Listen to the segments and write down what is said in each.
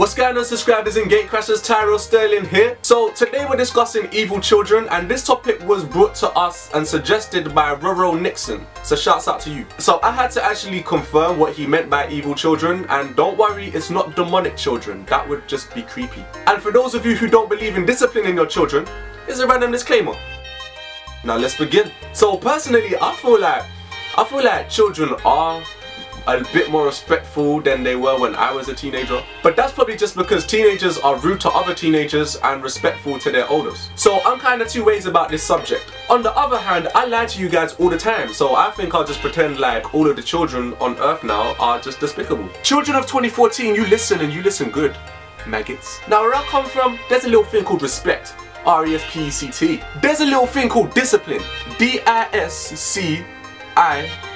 What's going on subscribers and gatecrashers, Tyrell Sterling here. So today we're discussing evil children and this topic was brought to us and suggested by Roro Nixon. So shouts out to you. So I had to actually confirm what he meant by evil children and don't worry it's not demonic children, that would just be creepy. And for those of you who don't believe in disciplining your children, here's a random disclaimer. Now let's begin. So personally I feel like I feel like children are a bit more respectful than they were when I was a teenager. But that's probably just because teenagers are rude to other teenagers and respectful to their elders. So I'm kind of two ways about this subject. On the other hand, I lie to you guys all the time, so I think I'll just pretend like all of the children on earth now are just despicable. Children of 2014, you listen and you listen good. Maggots. Now where I come from, there's a little thing called respect. R-E-S-P-E-C-T. There's a little thing called discipline. D-I-S-C-I-P-L-I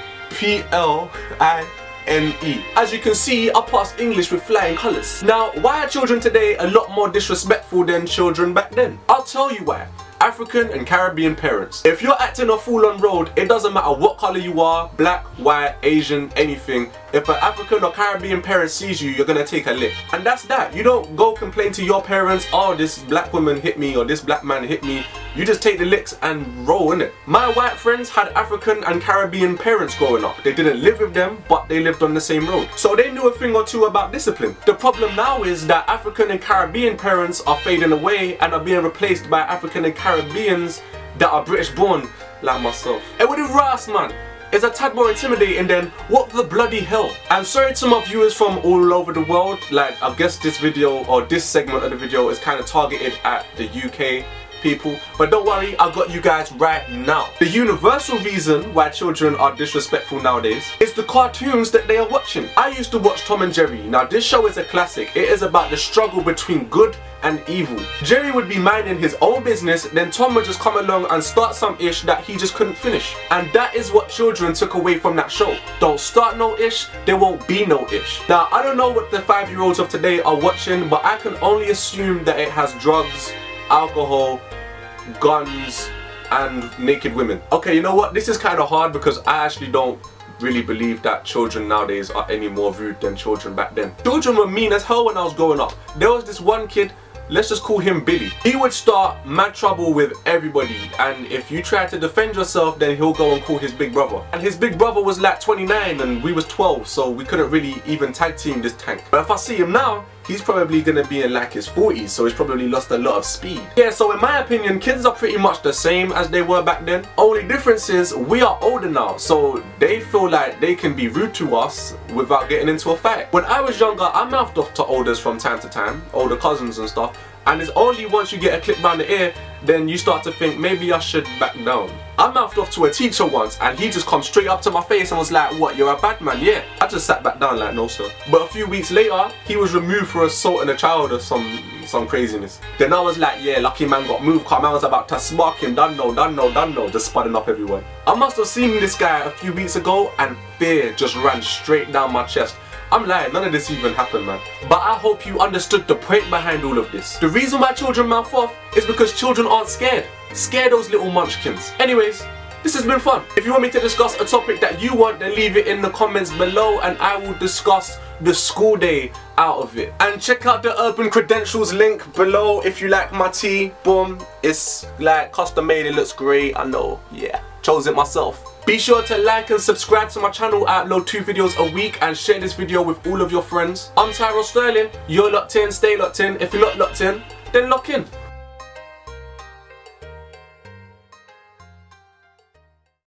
N-E. As you can see, I passed English with flying colours. Now, why are children today a lot more disrespectful than children back then? I'll tell you why. African and Caribbean parents. If you're acting a fool on road, it doesn't matter what color you are, black, white, Asian, anything. If an African or Caribbean parent sees you, you're gonna take a lick. And that's that. You don't go complain to your parents, oh this black woman hit me or this black man hit me. You just take the licks and roll in it. My white friends had African and Caribbean parents growing up. They didn't live with them, but they lived on the same road. So they knew a thing or two about discipline. The problem now is that African and Caribbean parents are fading away and are being replaced by African and Caribbeans that are British born like myself. With the Ras man, is a tad more intimidating than what the bloody hell. I'm sorry to my viewers from all over the world, like I guess this video or this segment of the video is kind of targeted at the UK people. But don't worry, I got you guys right now. The universal reason why children are disrespectful nowadays is the cartoons that they are watching. I used to watch Tom and Jerry. Now this show is a classic. It is about the struggle between good and evil. Jerry would be minding his own business, then Tom would just come along and start some ish that he just couldn't finish. And that is what children took away from that show. Don't start no ish, there won't be no ish. Now, I don't know what the five year olds of today are watching, but I can only assume that it has drugs, alcohol, guns, and naked women. Okay, you know what? This is kind of hard because I actually don't really believe that children nowadays are any more rude than children back then. Children were mean as hell when I was growing up. There was this one kid let's just call him Billy. He would start mad trouble with everybody and if you try to defend yourself then he'll go and call his big brother. And his big brother was like 29 and we was 12 so we couldn't really even tag team this tank. But if I see him now, he's probably gonna be in like his 40s so he's probably lost a lot of speed. Yeah so in my opinion kids are pretty much the same as they were back then. Only difference is we are older now so they feel like they can be rude to us without getting into a fight. When I was younger I mouthed off to olders from time to time, older cousins and stuff and it's only once you get a clip round the ear then you start to think maybe I should back down. I mouthed off to a teacher once and he just come straight up to my face and was like, what, you're a bad man? Yeah. I just sat back down like, no sir. But a few weeks later, he was removed for assaulting a child or some some craziness. Then I was like, yeah, lucky man got moved, come I was about to smack him, done no, done no, done no, just spudding up everywhere. I must have seen this guy a few weeks ago and fear just ran straight down my chest. I'm lying, none of this even happened man. But I hope you understood the point behind all of this. The reason why children mouth off is because children aren't scared. Scare those little munchkins. Anyways, this has been fun. If you want me to discuss a topic that you want, then leave it in the comments below and I will discuss the school day out of it. And check out the Urban Credentials link below if you like my tee. Boom. It's like custom made, it looks great. I know. Yeah. Chose it myself. Be sure to like and subscribe to my channel. I upload two videos a week and share this video with all of your friends. I'm Tyrell Sterling. You're locked in, stay locked in. If you're not locked in, then lock in.